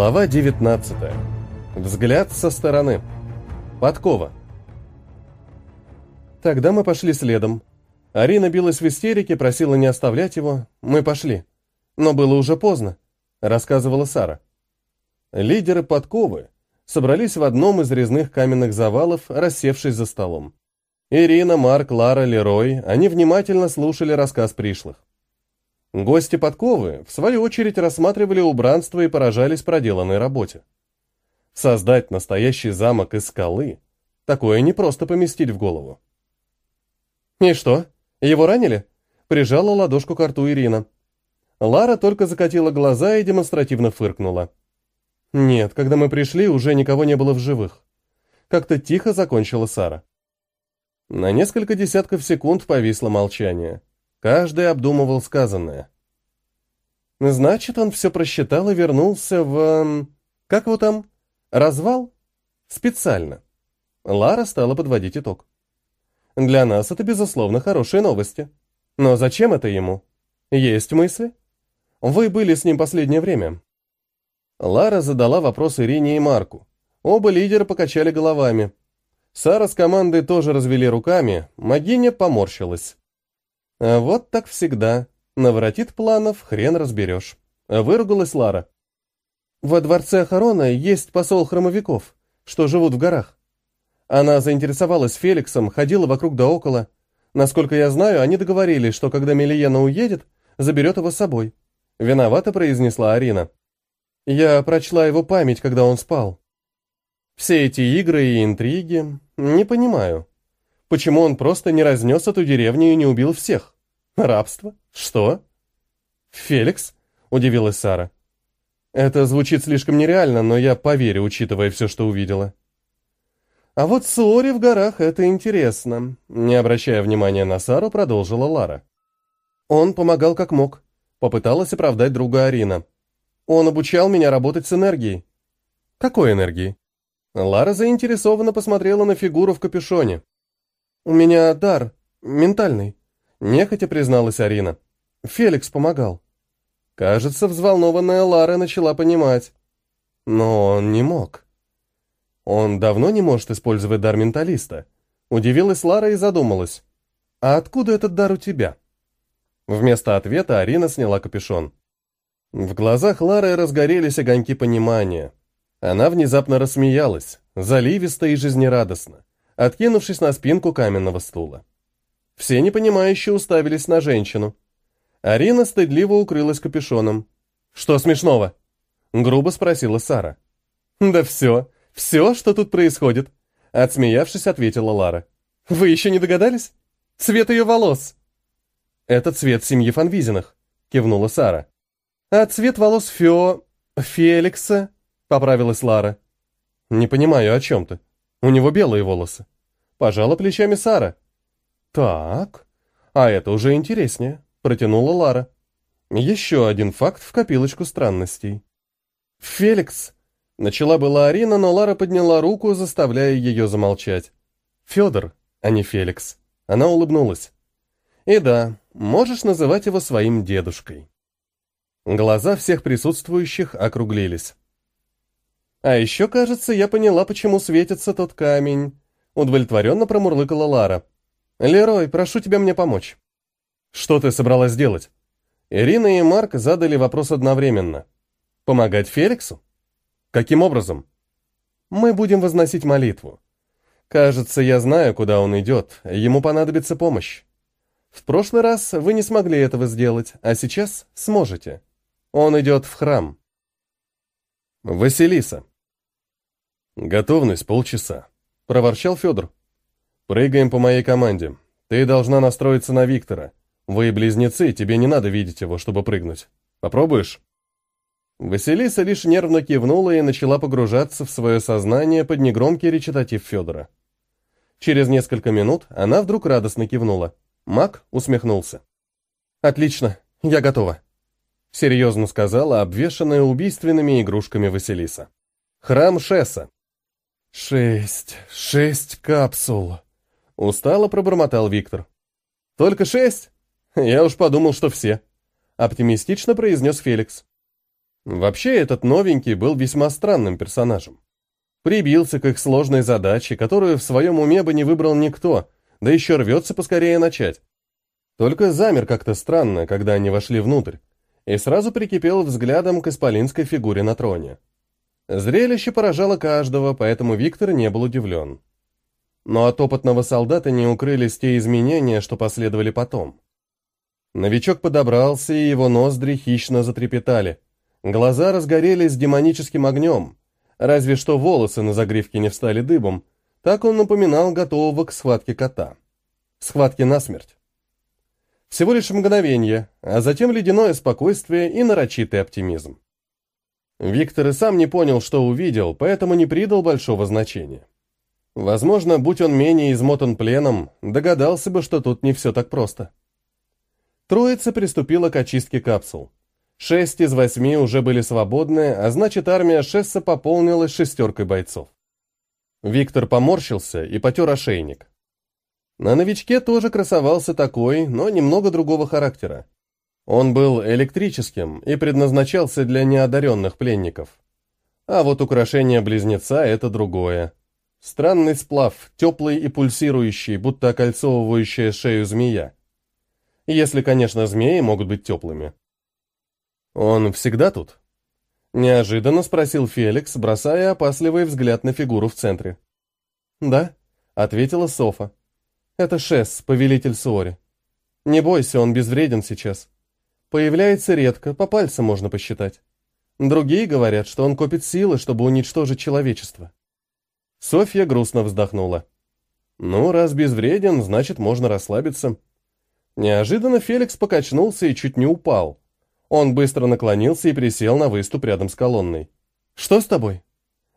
Глава 19. Взгляд со стороны. Подкова. Тогда мы пошли следом. Арина билась в истерике, просила не оставлять его. Мы пошли. Но было уже поздно, рассказывала Сара. Лидеры подковы собрались в одном из резных каменных завалов, рассевшись за столом. Ирина, Марк, Лара, Лерой, они внимательно слушали рассказ пришлых. Гости подковы, в свою очередь, рассматривали убранство и поражались проделанной работе. Создать настоящий замок из скалы – такое не просто поместить в голову. «И что, его ранили?» – прижала ладошку к рту Ирина. Лара только закатила глаза и демонстративно фыркнула. «Нет, когда мы пришли, уже никого не было в живых». Как-то тихо закончила Сара. На несколько десятков секунд повисло молчание. Каждый обдумывал сказанное. Значит, он все просчитал и вернулся в... Как его там? Развал? Специально. Лара стала подводить итог. Для нас это, безусловно, хорошие новости. Но зачем это ему? Есть мысли? Вы были с ним последнее время. Лара задала вопрос Ирине и Марку. Оба лидера покачали головами. Сара с командой тоже развели руками, Магиня поморщилась. А вот так всегда. Наворотит планов, хрен разберешь. Выругалась Лара. Во дворце Ахарона есть посол хромовиков, что живут в горах. Она заинтересовалась Феликсом, ходила вокруг да около. Насколько я знаю, они договорились, что когда Мелиена уедет, заберет его с собой. Виновато произнесла Арина. Я прочла его память, когда он спал. Все эти игры и интриги... Не понимаю. Почему он просто не разнес эту деревню и не убил всех? Рабство? Что? Феликс? Удивилась Сара. Это звучит слишком нереально, но я поверю, учитывая все, что увидела. А вот Суори в горах — это интересно. Не обращая внимания на Сару, продолжила Лара. Он помогал как мог. Попыталась оправдать друга Арина. Он обучал меня работать с энергией. Какой энергией? Лара заинтересованно посмотрела на фигуру в капюшоне. «У меня дар, ментальный», — нехотя призналась Арина. «Феликс помогал». Кажется, взволнованная Лара начала понимать. Но он не мог. Он давно не может использовать дар менталиста. Удивилась Лара и задумалась. «А откуда этот дар у тебя?» Вместо ответа Арина сняла капюшон. В глазах Лары разгорелись огоньки понимания. Она внезапно рассмеялась, заливисто и жизнерадостно откинувшись на спинку каменного стула. Все непонимающие уставились на женщину. Арина стыдливо укрылась капюшоном. «Что смешного?» — грубо спросила Сара. «Да все, все, что тут происходит», — отсмеявшись, ответила Лара. «Вы еще не догадались? Цвет ее волос!» «Это цвет семьи Фанвизиных», — кивнула Сара. «А цвет волос Фео... Феликса?» — поправилась Лара. «Не понимаю, о чем ты. У него белые волосы». Пожала плечами Сара. «Так, а это уже интереснее», — протянула Лара. Еще один факт в копилочку странностей. «Феликс!» — начала была Арина, но Лара подняла руку, заставляя ее замолчать. «Федор, а не Феликс». Она улыбнулась. «И да, можешь называть его своим дедушкой». Глаза всех присутствующих округлились. «А еще, кажется, я поняла, почему светится тот камень», Удовлетворенно промурлыкала Лара. «Лерой, прошу тебя мне помочь». «Что ты собралась делать?» Ирина и Марк задали вопрос одновременно. «Помогать Феликсу?» «Каким образом?» «Мы будем возносить молитву. Кажется, я знаю, куда он идет. Ему понадобится помощь. В прошлый раз вы не смогли этого сделать, а сейчас сможете. Он идет в храм». Василиса. Готовность полчаса проворчал Федор. «Прыгаем по моей команде. Ты должна настроиться на Виктора. Вы близнецы, тебе не надо видеть его, чтобы прыгнуть. Попробуешь?» Василиса лишь нервно кивнула и начала погружаться в свое сознание под негромкий речитатив Федора. Через несколько минут она вдруг радостно кивнула. Мак усмехнулся. «Отлично, я готова», — серьезно сказала обвешанная убийственными игрушками Василиса. «Храм Шесса. «Шесть, шесть капсул!» — устало пробормотал Виктор. «Только шесть? Я уж подумал, что все!» — оптимистично произнес Феликс. Вообще, этот новенький был весьма странным персонажем. Прибился к их сложной задаче, которую в своем уме бы не выбрал никто, да еще рвется поскорее начать. Только замер как-то странно, когда они вошли внутрь, и сразу прикипел взглядом к исполинской фигуре на троне. Зрелище поражало каждого, поэтому Виктор не был удивлен. Но от опытного солдата не укрылись те изменения, что последовали потом. Новичок подобрался, и его ноздри хищно затрепетали. Глаза разгорелись демоническим огнем, разве что волосы на загривке не встали дыбом, так он напоминал готового к схватке кота. Схватке насмерть. Всего лишь мгновение, а затем ледяное спокойствие и нарочитый оптимизм. Виктор и сам не понял, что увидел, поэтому не придал большого значения. Возможно, будь он менее измотан пленом, догадался бы, что тут не все так просто. Троица приступила к очистке капсул. Шесть из восьми уже были свободны, а значит, армия Шесса пополнилась шестеркой бойцов. Виктор поморщился и потер ошейник. На новичке тоже красовался такой, но немного другого характера. Он был электрическим и предназначался для неодаренных пленников. А вот украшение близнеца — это другое. Странный сплав, теплый и пульсирующий, будто окольцовывающая шею змея. Если, конечно, змеи могут быть теплыми. «Он всегда тут?» Неожиданно спросил Феликс, бросая опасливый взгляд на фигуру в центре. «Да», — ответила Софа. «Это Шес, повелитель Суори. Не бойся, он безвреден сейчас. Появляется редко, по пальцам можно посчитать. Другие говорят, что он копит силы, чтобы уничтожить человечество. Софья грустно вздохнула. «Ну, раз безвреден, значит, можно расслабиться». Неожиданно Феликс покачнулся и чуть не упал. Он быстро наклонился и присел на выступ рядом с колонной. «Что с тобой?»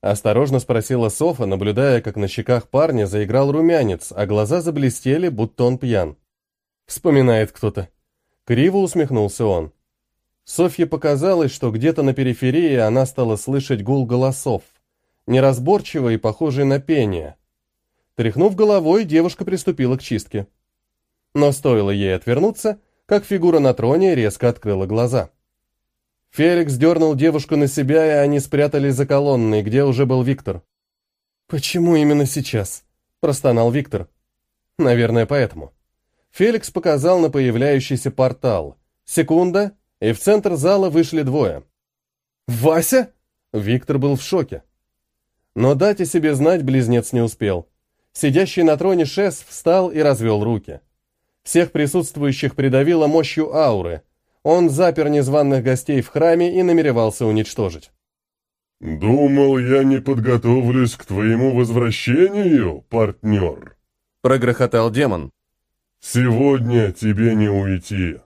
Осторожно спросила Софа, наблюдая, как на щеках парня заиграл румянец, а глаза заблестели, будто он пьян. Вспоминает кто-то. Криво усмехнулся он. Софье показалось, что где-то на периферии она стала слышать гул голосов неразборчиво и похожий на пение. Тряхнув головой, девушка приступила к чистке. Но стоило ей отвернуться, как фигура на троне резко открыла глаза. Феликс дернул девушку на себя, и они спрятались за колонной, где уже был Виктор. «Почему именно сейчас?» – простонал Виктор. «Наверное, поэтому». Феликс показал на появляющийся портал. Секунда, и в центр зала вышли двое. «Вася?» Виктор был в шоке. Но дать о себе знать близнец не успел. Сидящий на троне Шес встал и развел руки. Всех присутствующих придавило мощью ауры. Он запер незваных гостей в храме и намеревался уничтожить. «Думал, я не подготовлюсь к твоему возвращению, партнер», — прогрохотал демон. «Сегодня тебе не уйти.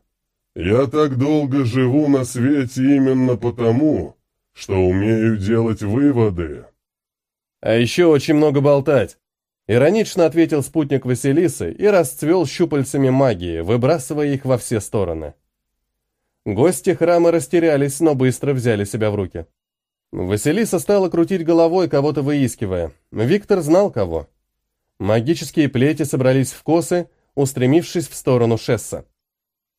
Я так долго живу на свете именно потому, что умею делать выводы. А еще очень много болтать. Иронично ответил спутник Василисы и расцвел щупальцами магии, выбрасывая их во все стороны. Гости храма растерялись, но быстро взяли себя в руки. Василиса стала крутить головой, кого-то выискивая. Виктор знал кого. Магические плети собрались в косы, устремившись в сторону Шесса.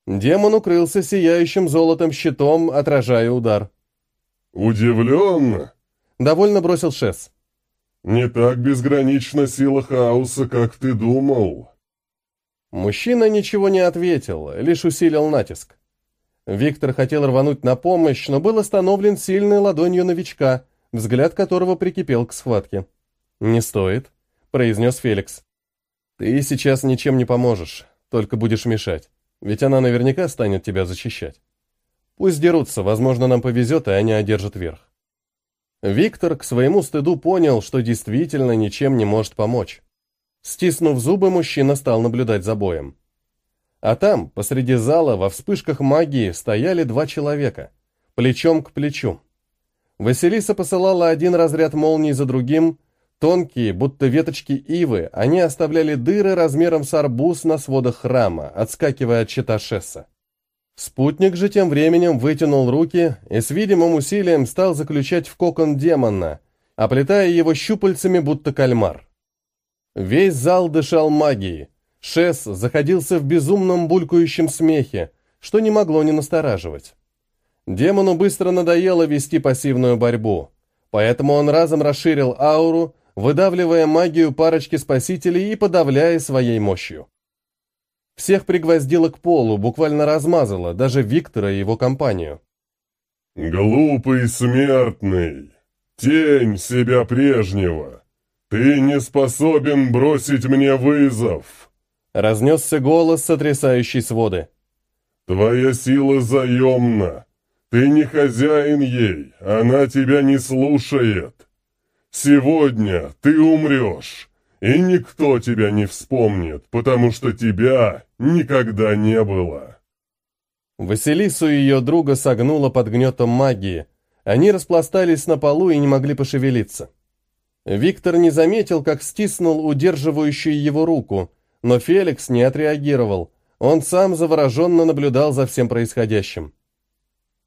Демон укрылся сияющим золотом щитом, отражая удар. «Удивлен?» — довольно бросил Шесс. «Не так безгранична сила хаоса, как ты думал». Мужчина ничего не ответил, лишь усилил натиск. Виктор хотел рвануть на помощь, но был остановлен сильной ладонью новичка, взгляд которого прикипел к схватке. «Не стоит», — произнес Феликс. «Ты сейчас ничем не поможешь, только будешь мешать, ведь она наверняка станет тебя защищать. Пусть дерутся, возможно, нам повезет, и они одержат верх». Виктор к своему стыду понял, что действительно ничем не может помочь. Стиснув зубы, мужчина стал наблюдать за боем. А там, посреди зала, во вспышках магии, стояли два человека, плечом к плечу. Василиса посылала один разряд молний за другим, тонкие, будто веточки ивы, они оставляли дыры размером с арбуз на сводах храма, отскакивая от щита Шесса. Спутник же тем временем вытянул руки и с видимым усилием стал заключать в кокон демона, оплетая его щупальцами, будто кальмар. Весь зал дышал магией. Шес заходился в безумном булькающем смехе, что не могло не настораживать. Демону быстро надоело вести пассивную борьбу, поэтому он разом расширил ауру, выдавливая магию парочки спасителей и подавляя своей мощью. Всех пригвоздило к полу, буквально размазало, даже Виктора и его компанию. «Глупый смертный! Тень себя прежнего! Ты не способен бросить мне вызов!» Разнесся голос, сотрясающий своды. «Твоя сила заемна! Ты не хозяин ей, она тебя не слушает! Сегодня ты умрешь, и никто тебя не вспомнит, потому что тебя никогда не было!» Василису и ее друга согнуло под гнетом магии. Они распластались на полу и не могли пошевелиться. Виктор не заметил, как стиснул удерживающую его руку, но Феликс не отреагировал. Он сам завороженно наблюдал за всем происходящим.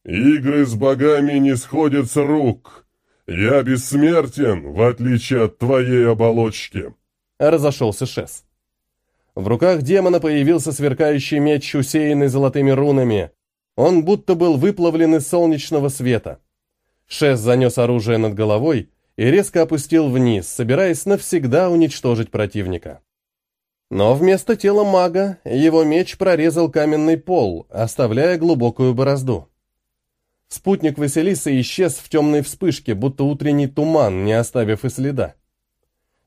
«Игры с богами не сходят с рук. Я бессмертен, в отличие от твоей оболочки», — разошелся Шес. В руках демона появился сверкающий меч, усеянный золотыми рунами. Он будто был выплавлен из солнечного света. Шес занес оружие над головой и резко опустил вниз, собираясь навсегда уничтожить противника. Но вместо тела мага его меч прорезал каменный пол, оставляя глубокую борозду. Спутник Василисы исчез в темной вспышке, будто утренний туман, не оставив и следа.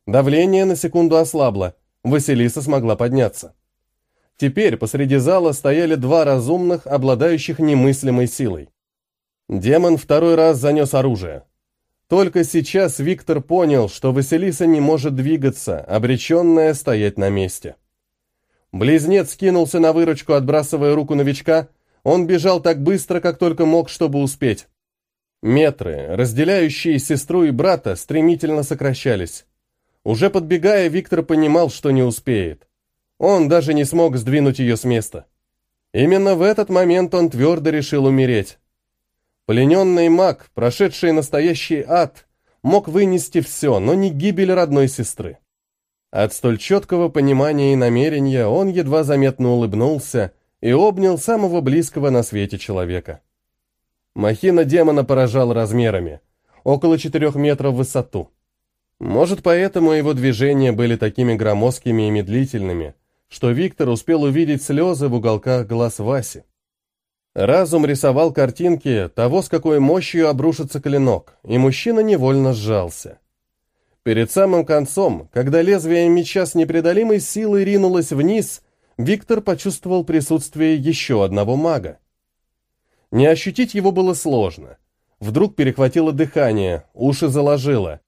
Давление на секунду ослабло, Василиса смогла подняться. Теперь посреди зала стояли два разумных, обладающих немыслимой силой. Демон второй раз занес оружие. Только сейчас Виктор понял, что Василиса не может двигаться, обреченная стоять на месте. Близнец кинулся на выручку, отбрасывая руку новичка. Он бежал так быстро, как только мог, чтобы успеть. Метры, разделяющие сестру и брата, стремительно сокращались. Уже подбегая, Виктор понимал, что не успеет. Он даже не смог сдвинуть ее с места. Именно в этот момент он твердо решил умереть. Плененный маг, прошедший настоящий ад, мог вынести все, но не гибель родной сестры. От столь четкого понимания и намерения он едва заметно улыбнулся и обнял самого близкого на свете человека. Махина демона поражала размерами, около четырех метров в высоту. Может, поэтому его движения были такими громоздкими и медлительными, что Виктор успел увидеть слезы в уголках глаз Васи. Разум рисовал картинки того, с какой мощью обрушится клинок, и мужчина невольно сжался. Перед самым концом, когда лезвие меча с непреодолимой силой ринулось вниз, Виктор почувствовал присутствие еще одного мага. Не ощутить его было сложно. Вдруг перехватило дыхание, уши заложило.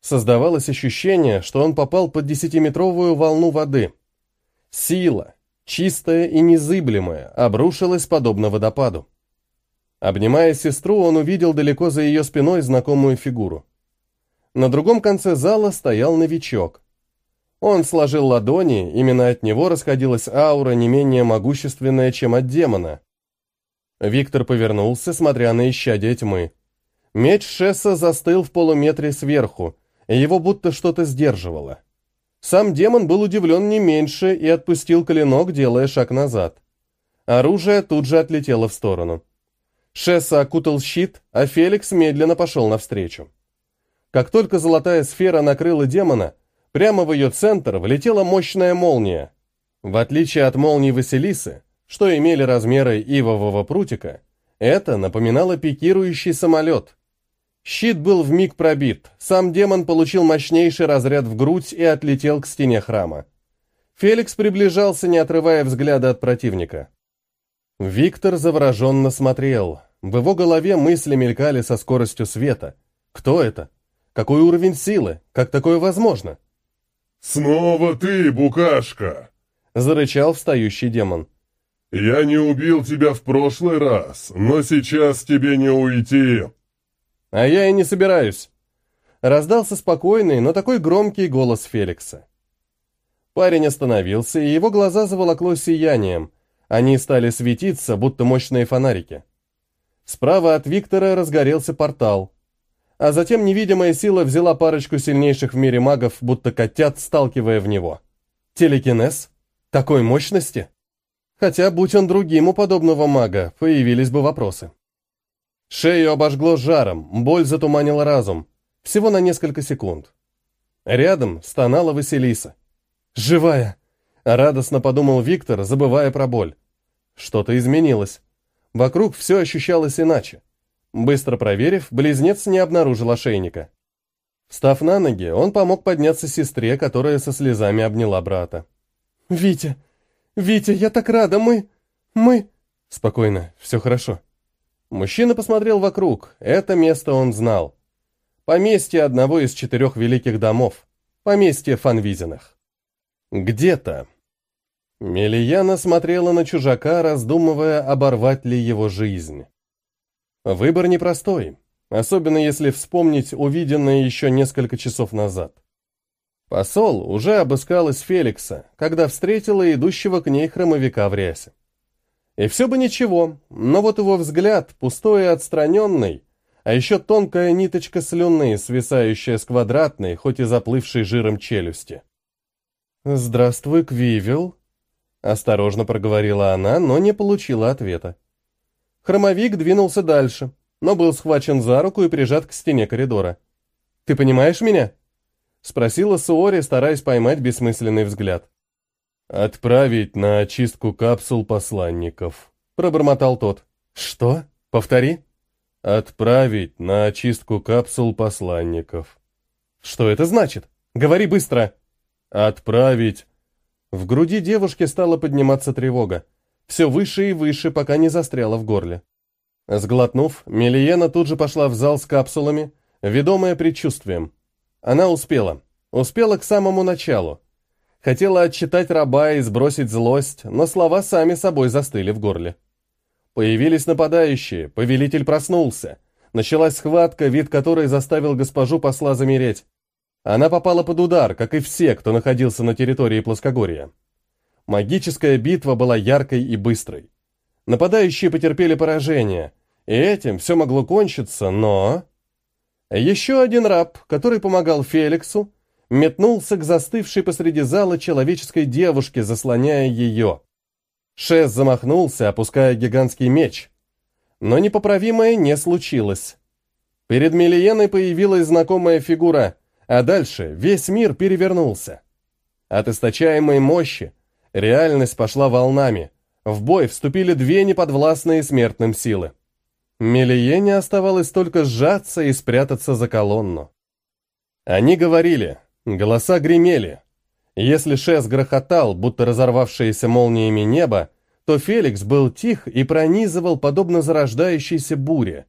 Создавалось ощущение, что он попал под десятиметровую волну воды. Сила, чистая и незыблемая, обрушилась подобно водопаду. Обнимая сестру, он увидел далеко за ее спиной знакомую фигуру. На другом конце зала стоял новичок. Он сложил ладони, именно от него расходилась аура не менее могущественная, чем от демона. Виктор повернулся, смотря на исчадие тьмы. Меч Шесса застыл в полуметре сверху, его будто что-то сдерживало. Сам демон был удивлен не меньше и отпустил клинок, делая шаг назад. Оружие тут же отлетело в сторону. Шесса окутал щит, а Феликс медленно пошел навстречу. Как только золотая сфера накрыла демона, прямо в ее центр влетела мощная молния. В отличие от молнии Василисы, что имели размеры ивового прутика, это напоминало пикирующий самолет – Щит был вмиг пробит, сам демон получил мощнейший разряд в грудь и отлетел к стене храма. Феликс приближался, не отрывая взгляда от противника. Виктор завороженно смотрел. В его голове мысли мелькали со скоростью света. Кто это? Какой уровень силы? Как такое возможно? «Снова ты, букашка!» — зарычал встающий демон. «Я не убил тебя в прошлый раз, но сейчас тебе не уйти!» «А я и не собираюсь», — раздался спокойный, но такой громкий голос Феликса. Парень остановился, и его глаза заволокло сиянием. Они стали светиться, будто мощные фонарики. Справа от Виктора разгорелся портал. А затем невидимая сила взяла парочку сильнейших в мире магов, будто котят, сталкивая в него. Телекинез? Такой мощности? Хотя, будь он другим у подобного мага, появились бы вопросы. Шею обожгло жаром, боль затуманила разум. Всего на несколько секунд. Рядом стонала Василиса. «Живая!» — радостно подумал Виктор, забывая про боль. Что-то изменилось. Вокруг все ощущалось иначе. Быстро проверив, близнец не обнаружил ошейника. Встав на ноги, он помог подняться сестре, которая со слезами обняла брата. «Витя! Витя, я так рада! Мы... мы...» «Спокойно, все хорошо». Мужчина посмотрел вокруг. Это место он знал. Поместье одного из четырех великих домов. Поместье Фанвизиных. Где-то. Мелияна смотрела на чужака, раздумывая, оборвать ли его жизнь. Выбор непростой, особенно если вспомнить увиденное еще несколько часов назад. Посол уже обыскалась Феликса, когда встретила идущего к ней хромовика в рясе. И все бы ничего, но вот его взгляд, пустой и отстраненный, а еще тонкая ниточка слюны, свисающая с квадратной, хоть и заплывшей жиром челюсти. «Здравствуй, Квивел», — осторожно проговорила она, но не получила ответа. Хромовик двинулся дальше, но был схвачен за руку и прижат к стене коридора. «Ты понимаешь меня?» — спросила Суори, стараясь поймать бессмысленный взгляд. «Отправить на очистку капсул посланников», — пробормотал тот. «Что? Повтори». «Отправить на очистку капсул посланников». «Что это значит? Говори быстро!» «Отправить...» В груди девушки стала подниматься тревога. Все выше и выше, пока не застряла в горле. Сглотнув, Мелиена тут же пошла в зал с капсулами, ведомая предчувствием. Она успела. Успела к самому началу. Хотела отчитать раба и сбросить злость, но слова сами собой застыли в горле. Появились нападающие, повелитель проснулся. Началась схватка, вид которой заставил госпожу посла замереть. Она попала под удар, как и все, кто находился на территории плоскогорья. Магическая битва была яркой и быстрой. Нападающие потерпели поражение, и этим все могло кончиться, но... Еще один раб, который помогал Феликсу, метнулся к застывшей посреди зала человеческой девушке, заслоняя ее. Шес замахнулся, опуская гигантский меч. Но непоправимое не случилось. Перед Мелиеной появилась знакомая фигура, а дальше весь мир перевернулся. От источаемой мощи реальность пошла волнами. В бой вступили две неподвластные смертным силы. Мелиене оставалось только сжаться и спрятаться за колонну. Они говорили, голоса гремели. Если Шес грохотал, будто разорвавшееся молниями небо, то Феликс был тих и пронизывал, подобно зарождающейся буре.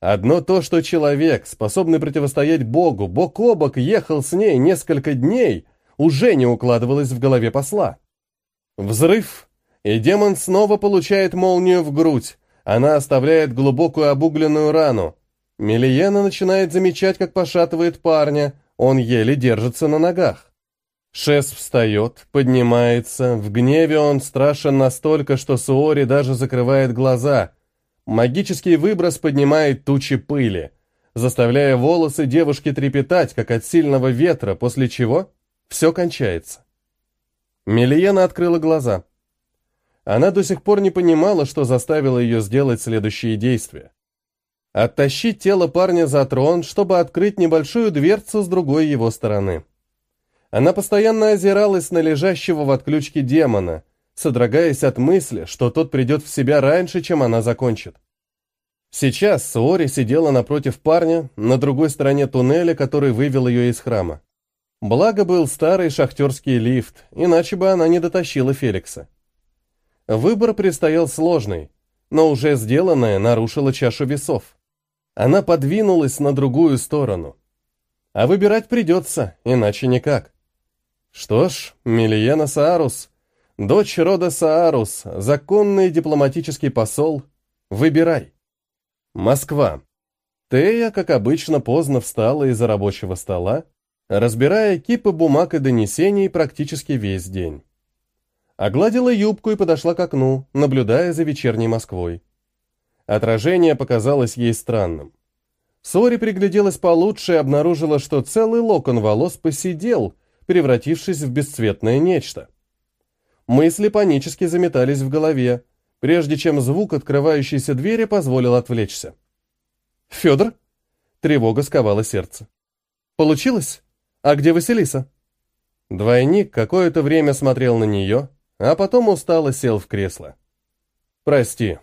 Одно то, что человек, способный противостоять Богу, бок о бок ехал с ней несколько дней, уже не укладывалось в голове посла. Взрыв, и демон снова получает молнию в грудь, она оставляет глубокую обугленную рану. Мелиена начинает замечать, как пошатывает парня, он еле держится на ногах. Шес встает, поднимается, в гневе он страшен настолько, что Суори даже закрывает глаза, Магический выброс поднимает тучи пыли, заставляя волосы девушки трепетать, как от сильного ветра, после чего все кончается. Мелиена открыла глаза. Она до сих пор не понимала, что заставило ее сделать следующие действия. Оттащить тело парня за трон, чтобы открыть небольшую дверцу с другой его стороны. Она постоянно озиралась на лежащего в отключке демона – содрогаясь от мысли, что тот придет в себя раньше, чем она закончит. Сейчас Суори сидела напротив парня, на другой стороне туннеля, который вывел ее из храма. Благо был старый шахтерский лифт, иначе бы она не дотащила Феликса. Выбор предстоял сложный, но уже сделанное нарушило чашу весов. Она подвинулась на другую сторону. А выбирать придется, иначе никак. Что ж, Милиена Саарус Дочь рода Саарус, законный дипломатический посол, выбирай. Москва. Тея, как обычно, поздно встала из-за рабочего стола, разбирая кипы бумаг и донесений практически весь день. Огладила юбку и подошла к окну, наблюдая за вечерней Москвой. Отражение показалось ей странным. Сори пригляделась получше и обнаружила, что целый локон волос посидел, превратившись в бесцветное нечто. Мысли панически заметались в голове, прежде чем звук открывающейся двери позволил отвлечься. Федор? Тревога сковала сердце. Получилось? А где Василиса? Двойник какое-то время смотрел на нее, а потом устало сел в кресло. Прости,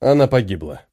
она погибла.